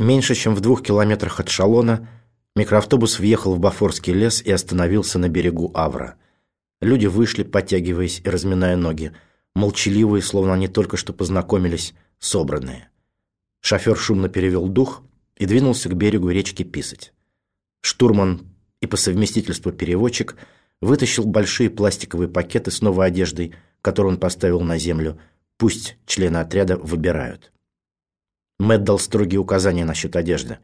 Меньше чем в двух километрах от Шалона микроавтобус въехал в Бафорский лес и остановился на берегу Авра. Люди вышли, подтягиваясь и разминая ноги, молчаливые, словно они только что познакомились, собранные. Шофер шумно перевел дух и двинулся к берегу речки Писать. Штурман и по совместительству переводчик вытащил большие пластиковые пакеты с новой одеждой, которую он поставил на землю. Пусть члены отряда выбирают. Мэтт дал строгие указания насчет одежды.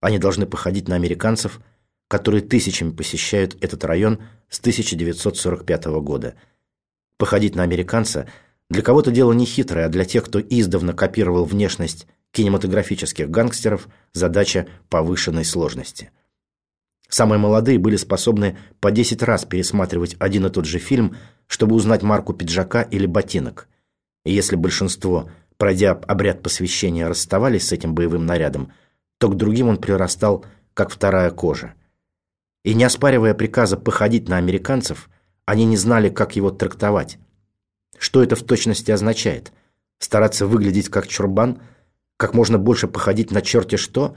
Они должны походить на американцев, которые тысячами посещают этот район с 1945 года. Походить на американца для кого-то дело не хитрое, а для тех, кто издавна копировал внешность кинематографических гангстеров, задача повышенной сложности. Самые молодые были способны по 10 раз пересматривать один и тот же фильм, чтобы узнать марку пиджака или ботинок. И если большинство – пройдя обряд посвящения, расставались с этим боевым нарядом, то к другим он прирастал, как вторая кожа. И не оспаривая приказа походить на американцев, они не знали, как его трактовать. Что это в точности означает? Стараться выглядеть как чурбан? Как можно больше походить на черти что?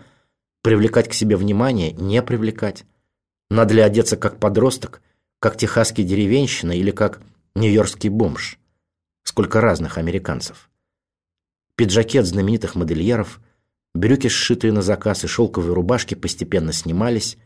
Привлекать к себе внимание? Не привлекать? Надо ли одеться как подросток, как техасский деревенщина или как нью-йоркский бомж? Сколько разных американцев пиджаки от знаменитых модельеров, брюки, сшитые на заказ, и шелковые рубашки постепенно снимались,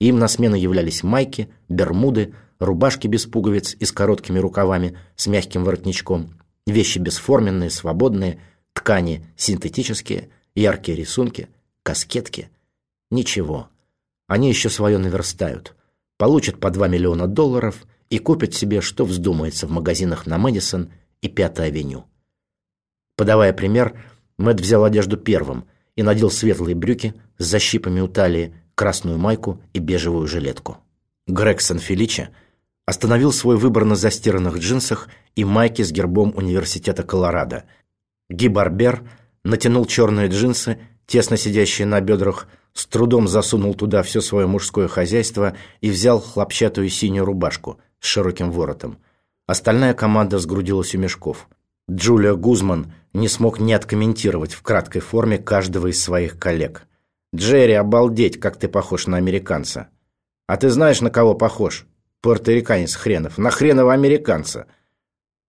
и им на смену являлись майки, бермуды, рубашки без пуговиц и с короткими рукавами, с мягким воротничком, вещи бесформенные, свободные, ткани синтетические, яркие рисунки, каскетки. Ничего. Они еще свое наверстают. Получат по 2 миллиона долларов и купят себе, что вздумается в магазинах на Мэдисон и Пятой авеню. Подавая пример, Мэтт взял одежду первым и надел светлые брюки с защипами у талии, красную майку и бежевую жилетку. Грегсон Феличи остановил свой выбор на застиранных джинсах и майке с гербом Университета Колорадо. Ги Барбер натянул черные джинсы, тесно сидящие на бедрах, с трудом засунул туда все свое мужское хозяйство и взял хлопчатую синюю рубашку с широким воротом. Остальная команда сгрудилась у мешков. Джулия Гузман не смог не откомментировать в краткой форме каждого из своих коллег. «Джерри, обалдеть, как ты похож на американца!» «А ты знаешь, на кого похож?» «Пуэрториканец хренов! На хренова американца!»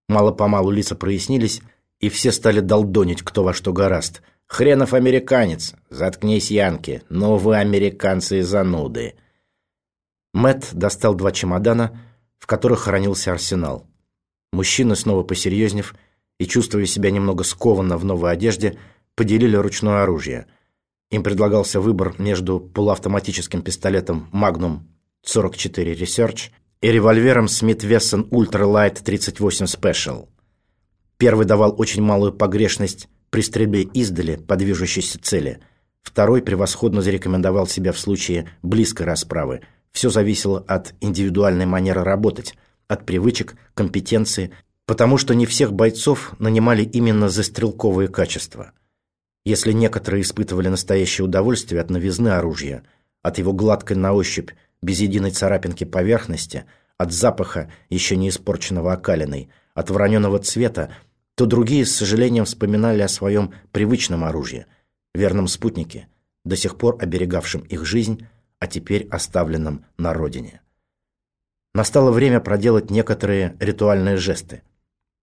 Мало-помалу лица прояснились, и все стали долдонить кто во что гораст. «Хренов американец! Заткнись, Янки! Ну вы американцы и зануды!» Мэт достал два чемодана, в которых хранился арсенал. Мужчины, снова посерьезнев, и, чувствуя себя немного скованно в новой одежде, поделили ручное оружие. Им предлагался выбор между полуавтоматическим пистолетом Magnum 44 Research и револьвером Smith Wesson Ultra Light 38 Special. Первый давал очень малую погрешность при стрельбе издали по движущейся цели. Второй превосходно зарекомендовал себя в случае близкой расправы. Все зависело от индивидуальной манеры работать, от привычек, компетенции потому что не всех бойцов нанимали именно за стрелковые качества. Если некоторые испытывали настоящее удовольствие от новизны оружия, от его гладкой на ощупь, без единой царапинки поверхности, от запаха, еще не испорченного окалиной, от вороненого цвета, то другие с сожалением вспоминали о своем привычном оружии, верном спутнике, до сих пор оберегавшем их жизнь, а теперь оставленном на родине. Настало время проделать некоторые ритуальные жесты –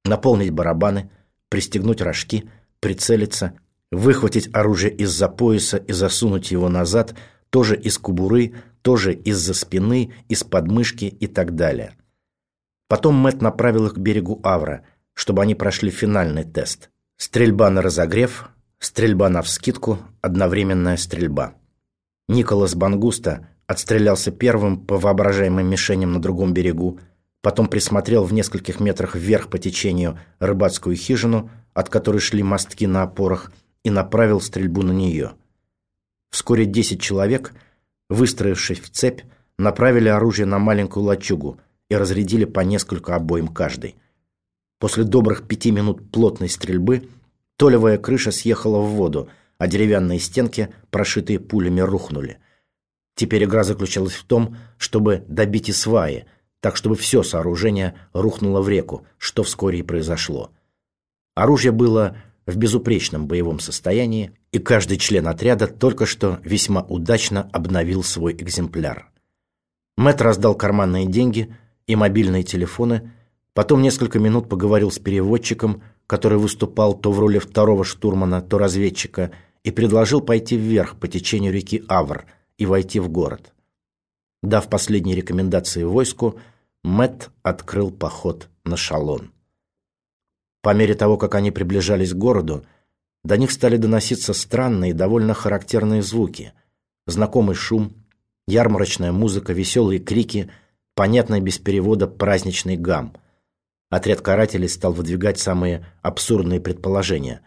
наполнить барабаны, пристегнуть рожки, прицелиться, выхватить оружие из-за пояса и засунуть его назад, тоже из кубуры, тоже из-за спины, из подмышки и так далее. Потом Мэт направил их к берегу Авра, чтобы они прошли финальный тест. Стрельба на разогрев, стрельба на вскидку, одновременная стрельба. Николас Бангуста отстрелялся первым по воображаемым мишеням на другом берегу, потом присмотрел в нескольких метрах вверх по течению рыбацкую хижину, от которой шли мостки на опорах, и направил стрельбу на нее. Вскоре десять человек, выстроившись в цепь, направили оружие на маленькую лачугу и разрядили по несколько обоим каждый. После добрых пяти минут плотной стрельбы толевая крыша съехала в воду, а деревянные стенки, прошитые пулями, рухнули. Теперь игра заключалась в том, чтобы добить и сваи – так чтобы все сооружение рухнуло в реку, что вскоре и произошло. Оружие было в безупречном боевом состоянии, и каждый член отряда только что весьма удачно обновил свой экземпляр. Мэтт раздал карманные деньги и мобильные телефоны, потом несколько минут поговорил с переводчиком, который выступал то в роли второго штурмана, то разведчика, и предложил пойти вверх по течению реки Авр и войти в город. Дав последние рекомендации войску, Мэтт открыл поход на Шалон. По мере того, как они приближались к городу, до них стали доноситься странные довольно характерные звуки. Знакомый шум, ярмарочная музыка, веселые крики, понятный без перевода праздничный гам. Отряд карателей стал выдвигать самые абсурдные предположения.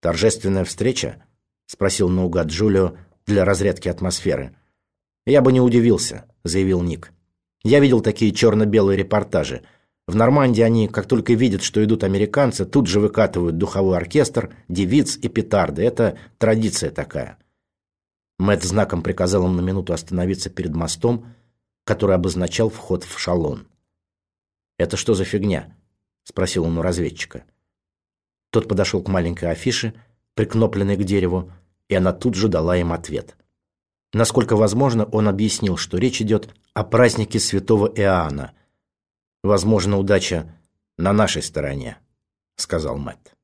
«Торжественная встреча?» – спросил наугад Джулио для разрядки атмосферы. «Я бы не удивился», – заявил Ник. «Я видел такие черно-белые репортажи. В Нормандии они, как только видят, что идут американцы, тут же выкатывают духовой оркестр, девиц и петарды. Это традиция такая». Мэтт знаком приказал им на минуту остановиться перед мостом, который обозначал вход в шалон. «Это что за фигня?» – спросил он у разведчика. Тот подошел к маленькой афише, прикнопленной к дереву, и она тут же дала им ответ. Насколько возможно, он объяснил, что речь идет о празднике святого Иоанна. «Возможно, удача на нашей стороне», — сказал Мэтт.